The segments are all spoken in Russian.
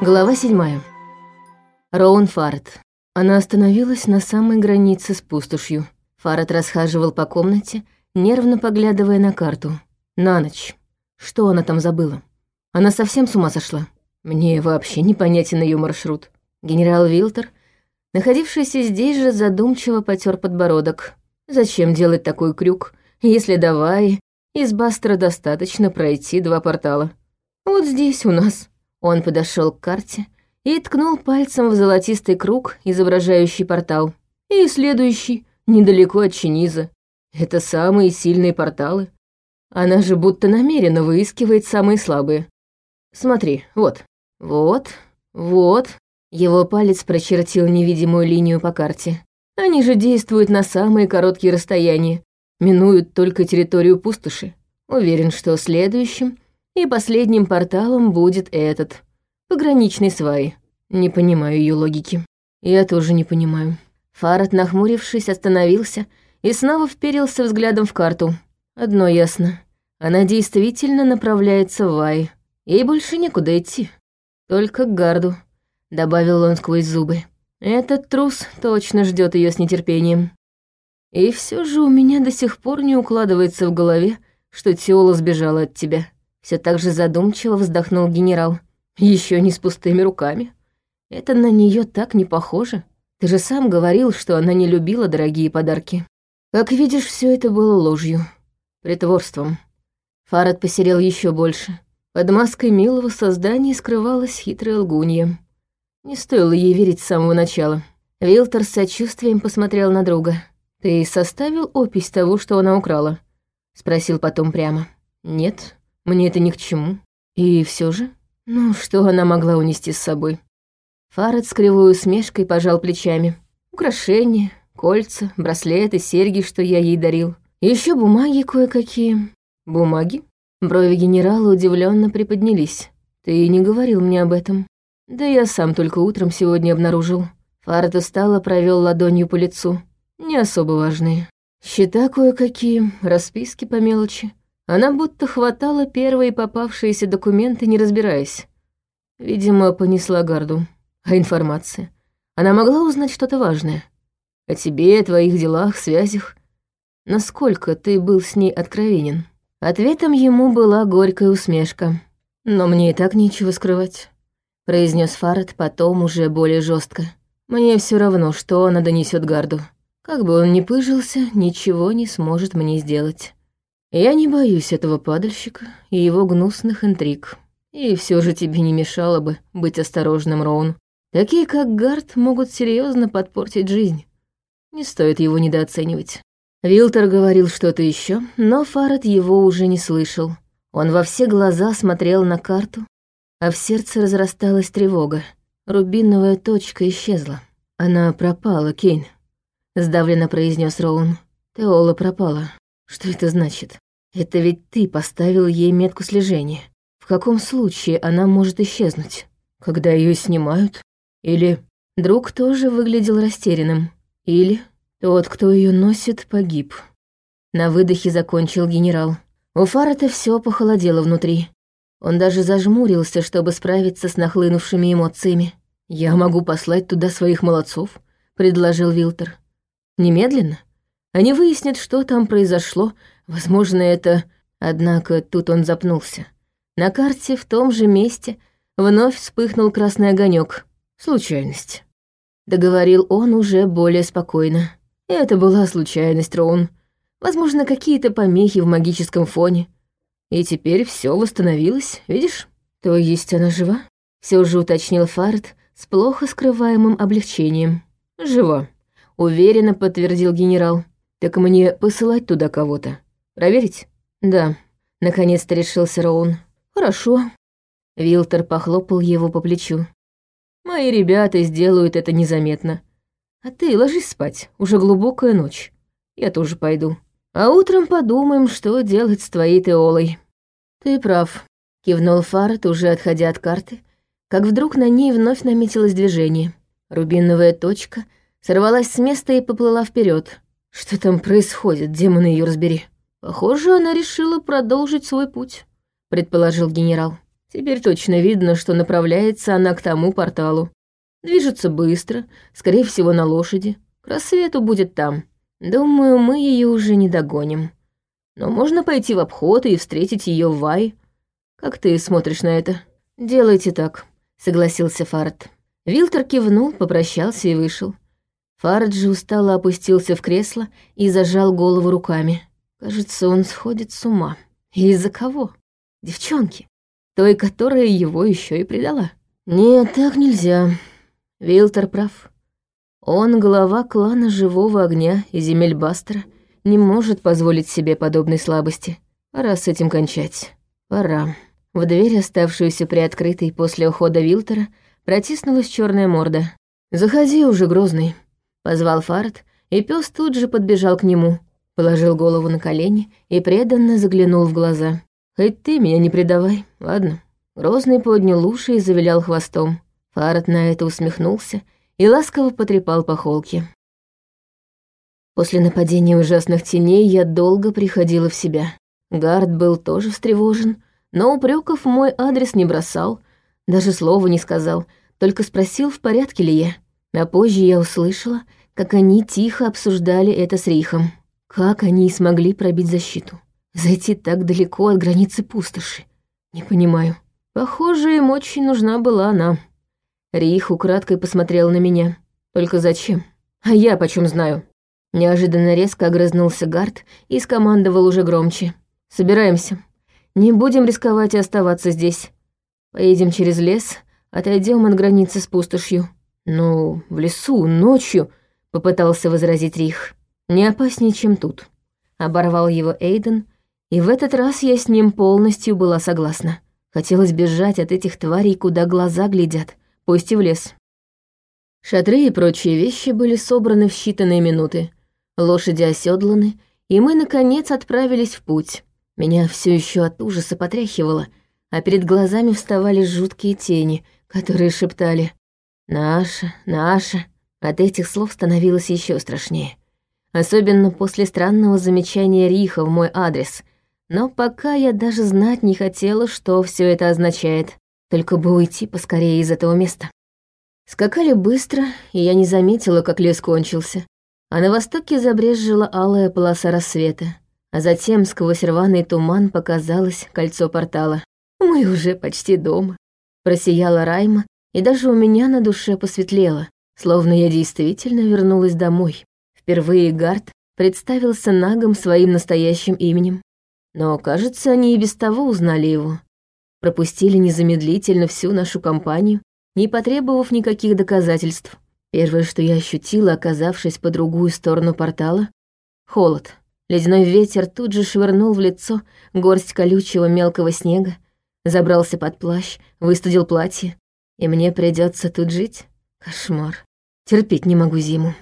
Глава седьмая. Роун Фаррет. Она остановилась на самой границе с пустошью. Фаррет расхаживал по комнате, нервно поглядывая на карту. На ночь. Что она там забыла? Она совсем с ума сошла? Мне вообще непонятен ее маршрут. Генерал Вилтер, находившийся здесь же, задумчиво потер подбородок. Зачем делать такой крюк, если давай из Бастера достаточно пройти два портала? Вот здесь у нас. Он подошел к карте и ткнул пальцем в золотистый круг, изображающий портал. И следующий, недалеко от Чиниза. Это самые сильные порталы. Она же будто намеренно выискивает самые слабые. Смотри, вот, вот, вот. Его палец прочертил невидимую линию по карте. Они же действуют на самые короткие расстояния, минуют только территорию пустоши. Уверен, что следующим и последним порталом будет этот, пограничный свай. Не понимаю ее логики. Я тоже не понимаю. Фарад, нахмурившись, остановился и снова вперился взглядом в карту. Одно ясно. Она действительно направляется в Вай. Ей больше некуда идти. Только к гарду, добавил он сквозь зубы. Этот трус точно ждет ее с нетерпением. И все же у меня до сих пор не укладывается в голове, что Теола сбежала от тебя. Все так же задумчиво вздохнул генерал. Еще не с пустыми руками. Это на нее так не похоже. Ты же сам говорил, что она не любила дорогие подарки. Как видишь, все это было ложью, притворством. Фарад посерел еще больше. Под маской милого создания скрывалась хитрая лгунья. Не стоило ей верить с самого начала. Вилтер с сочувствием посмотрел на друга. «Ты составил опись того, что она украла?» — спросил потом прямо. «Нет», мне это ни к чему. И все же, ну, что она могла унести с собой? Фарад с кривой усмешкой пожал плечами. Украшения, кольца, браслеты, серьги, что я ей дарил. Еще бумаги кое-какие. Бумаги? Брови генерала удивленно приподнялись. Ты не говорил мне об этом. Да я сам только утром сегодня обнаружил. Фарад устало провел ладонью по лицу. Не особо важные. Счета кое-какие, расписки по мелочи. Она будто хватала первые попавшиеся документы, не разбираясь. Видимо, понесла гарду. А информация? Она могла узнать что-то важное. О тебе, о твоих делах, связях. Насколько ты был с ней откровенен? Ответом ему была горькая усмешка. «Но мне и так нечего скрывать», — произнес Фарад потом уже более жестко. «Мне все равно, что она донесет гарду. Как бы он ни пыжился, ничего не сможет мне сделать. Я не боюсь этого падальщика и его гнусных интриг. И все же тебе не мешало бы быть осторожным, Роун. Такие, как Гард, могут серьезно подпортить жизнь. Не стоит его недооценивать. Вилтер говорил что-то еще, но Фарад его уже не слышал. Он во все глаза смотрел на карту, а в сердце разрасталась тревога. Рубиновая точка исчезла. Она пропала, Кейн. Сдавленно произнес Роун. Теола пропала. Что это значит? Это ведь ты поставил ей метку слежения. В каком случае она может исчезнуть? Когда ее снимают? Или друг тоже выглядел растерянным? Или тот, кто ее носит, погиб? На выдохе закончил генерал. У Фарата все похолодело внутри. Он даже зажмурился, чтобы справиться с нахлынувшими эмоциями. «Я могу послать туда своих молодцов», — предложил Вилтер. «Немедленно. Они выяснят, что там произошло, Возможно, это... Однако тут он запнулся. На карте в том же месте вновь вспыхнул красный огонек. Случайность. Договорил он уже более спокойно. Это была случайность, Роун. Возможно, какие-то помехи в магическом фоне. И теперь все восстановилось, видишь? То есть она жива? Все же уточнил Фарт с плохо скрываемым облегчением. Жива. Уверенно подтвердил генерал. Так мне посылать туда кого-то. Проверить? Да. Наконец-то решился Роун. Хорошо. Вилтер похлопал его по плечу. Мои ребята сделают это незаметно. А ты ложись спать, уже глубокая ночь. Я тоже пойду. А утром подумаем, что делать с твоей Теолой. Ты прав, кивнул Фарт, уже отходя от карты, как вдруг на ней вновь наметилось движение. Рубиновая точка сорвалась с места и поплыла вперед. Что там происходит, демоны ее разбери. Похоже, она решила продолжить свой путь, предположил генерал. Теперь точно видно, что направляется она к тому порталу. Движется быстро, скорее всего, на лошади. К рассвету будет там. Думаю, мы ее уже не догоним. Но можно пойти в обход и встретить ее в Вай. Как ты смотришь на это? Делайте так, согласился Фарт. Вилтер кивнул, попрощался и вышел. Фарт же устало опустился в кресло и зажал голову руками. Кажется, он сходит с ума. И из-за кого? Девчонки. Той, которая его еще и предала. Нет, так нельзя. Вилтер прав. Он глава клана Живого Огня и земель Бастера не может позволить себе подобной слабости. Пора с этим кончать. Пора. В дверь, оставшуюся приоткрытой после ухода Вилтера, протиснулась черная морда. «Заходи уже, Грозный», — позвал Фарт, и пес тут же подбежал к нему, положил голову на колени и преданно заглянул в глаза. «Хоть ты меня не предавай, ладно?» Грозный поднял уши и завилял хвостом. Фарт на это усмехнулся и ласково потрепал по холке. После нападения ужасных теней я долго приходила в себя. Гард был тоже встревожен, но упреков мой адрес не бросал, даже слова не сказал, только спросил, в порядке ли я. А позже я услышала, как они тихо обсуждали это с Рихом. Как они смогли пробить защиту? Зайти так далеко от границы пустоши? Не понимаю. Похоже, им очень нужна была она. Рих украдкой посмотрел на меня. Только зачем? А я почем знаю? Неожиданно резко огрызнулся Гард и скомандовал уже громче. «Собираемся. Не будем рисковать и оставаться здесь. Поедем через лес, отойдем от границы с пустошью». «Ну, в лесу, ночью», — попытался возразить Рих. «Не опаснее, чем тут». Оборвал его Эйден, и в этот раз я с ним полностью была согласна. Хотелось бежать от этих тварей, куда глаза глядят, пусть и в лес. Шатры и прочие вещи были собраны в считанные минуты. Лошади оседланы, и мы, наконец, отправились в путь. Меня все еще от ужаса потряхивало, а перед глазами вставали жуткие тени, которые шептали «Наша, наша». От этих слов становилось еще страшнее. Особенно после странного замечания Риха в мой адрес. Но пока я даже знать не хотела, что все это означает. Только бы уйти поскорее из этого места. Скакали быстро, и я не заметила, как лес кончился а на востоке забрезжила алая полоса рассвета, а затем сквозь рваный туман показалось кольцо портала. «Мы уже почти дома», — просияла Райма, и даже у меня на душе посветлело, словно я действительно вернулась домой. Впервые Гард представился нагом своим настоящим именем. Но, кажется, они и без того узнали его. Пропустили незамедлительно всю нашу компанию, не потребовав никаких доказательств. Первое, что я ощутила, оказавшись по другую сторону портала — холод. Ледяной ветер тут же швырнул в лицо горсть колючего мелкого снега, забрался под плащ, выстудил платье, и мне придется тут жить? Кошмар. Терпеть не могу зиму.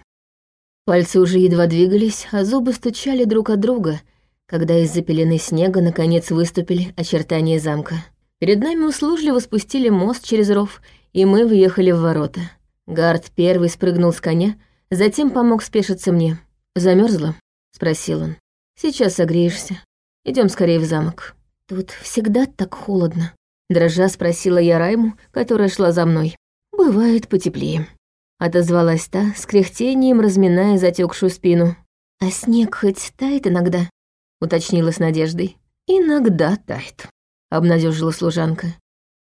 Пальцы уже едва двигались, а зубы стучали друг от друга, когда из-за пелены снега наконец выступили очертания замка. Перед нами услужливо спустили мост через ров, и мы въехали в ворота. Гард первый спрыгнул с коня, затем помог спешиться мне. Замерзла? спросил он. «Сейчас согреешься. Идем скорее в замок». «Тут всегда так холодно», — дрожа спросила я Райму, которая шла за мной. «Бывает потеплее», — отозвалась та, с кряхтением разминая затекшую спину. «А снег хоть тает иногда?» — уточнила с надеждой. «Иногда тает», — обнадежила служанка.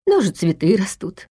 «Даже цветы растут.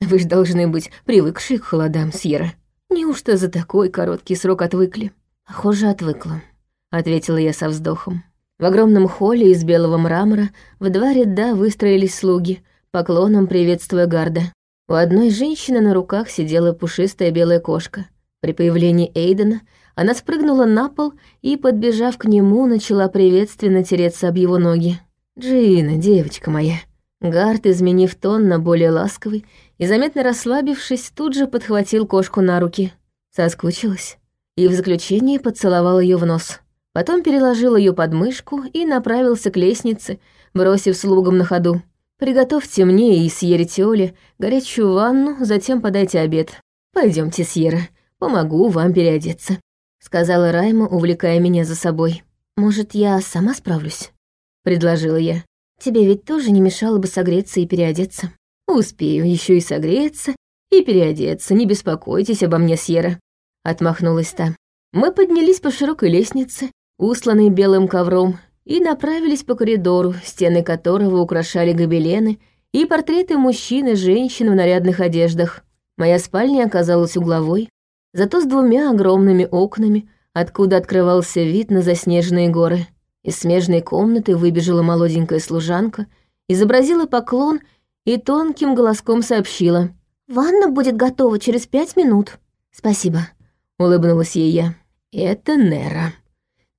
Вы же должны быть привыкшие к холодам, Сьерра. Неужто за такой короткий срок отвыкли? Похоже, отвыкла, ответила я со вздохом. В огромном холле из белого мрамора в два ряда выстроились слуги, поклоном приветствуя гарда. У одной женщины на руках сидела пушистая белая кошка. При появлении Эйдена она спрыгнула на пол и, подбежав к нему, начала приветственно тереться об его ноги. «Джина, девочка моя». Гард, изменив тон на более ласковый, и, заметно расслабившись, тут же подхватил кошку на руки. Соскучилась. И в заключение поцеловал ее в нос. Потом переложил ее под мышку и направился к лестнице, бросив слугам на ходу. «Приготовьте мне и Сьере Теоле горячую ванну, затем подайте обед. Пойдемте, Сьерра, помогу вам переодеться», — сказала Райма, увлекая меня за собой. «Может, я сама справлюсь?» — предложила я. Тебе ведь тоже не мешало бы согреться и переодеться. Успею еще и согреться, и переодеться, не беспокойтесь обо мне, Сьерра. Отмахнулась та. Мы поднялись по широкой лестнице, усланной белым ковром, и направились по коридору, стены которого украшали гобелены и портреты мужчин и женщин в нарядных одеждах. Моя спальня оказалась угловой, зато с двумя огромными окнами, откуда открывался вид на заснеженные горы. Из смежной комнаты выбежала молоденькая служанка, изобразила поклон и тонким голоском сообщила. «Ванна будет готова через пять минут». «Спасибо», — улыбнулась ей я. «Это Нера», —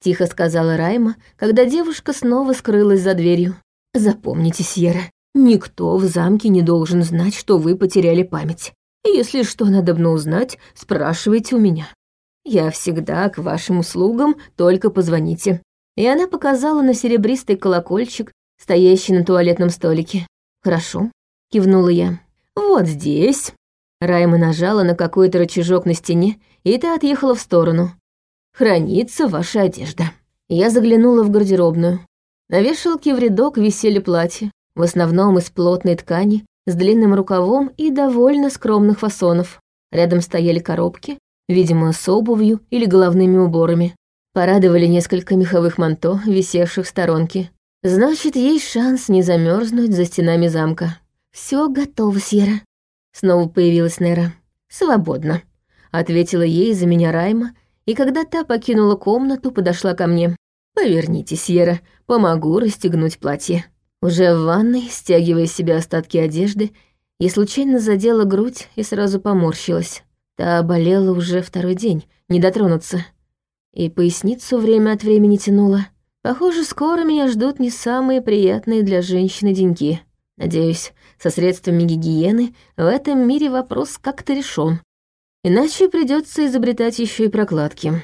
тихо сказала Райма, когда девушка снова скрылась за дверью. «Запомните, Сьерра, никто в замке не должен знать, что вы потеряли память. Если что надобно узнать, спрашивайте у меня. Я всегда к вашим услугам, только позвоните». И она показала на серебристый колокольчик, стоящий на туалетном столике. «Хорошо», — кивнула я. «Вот здесь». Райма нажала на какой-то рычажок на стене, и та отъехала в сторону хранится ваша одежда». Я заглянула в гардеробную. На вешалке в рядок висели платья, в основном из плотной ткани, с длинным рукавом и довольно скромных фасонов. Рядом стояли коробки, видимо, с обувью или головными уборами. Порадовали несколько меховых манто, висевших в сторонке. Значит, есть шанс не замерзнуть за стенами замка. Все готово, Сьерра. Снова появилась Нера. «Свободно», — ответила ей за меня Райма и когда та покинула комнату, подошла ко мне. «Поверните, Сьерра, помогу расстегнуть платье». Уже в ванной, стягивая с себя остатки одежды, я случайно задела грудь и сразу поморщилась. Та болела уже второй день, не дотронуться. И поясницу время от времени тянула. Похоже, скоро меня ждут не самые приятные для женщины деньги. Надеюсь, со средствами гигиены в этом мире вопрос как-то решен. Иначе придется изобретать еще и прокладки.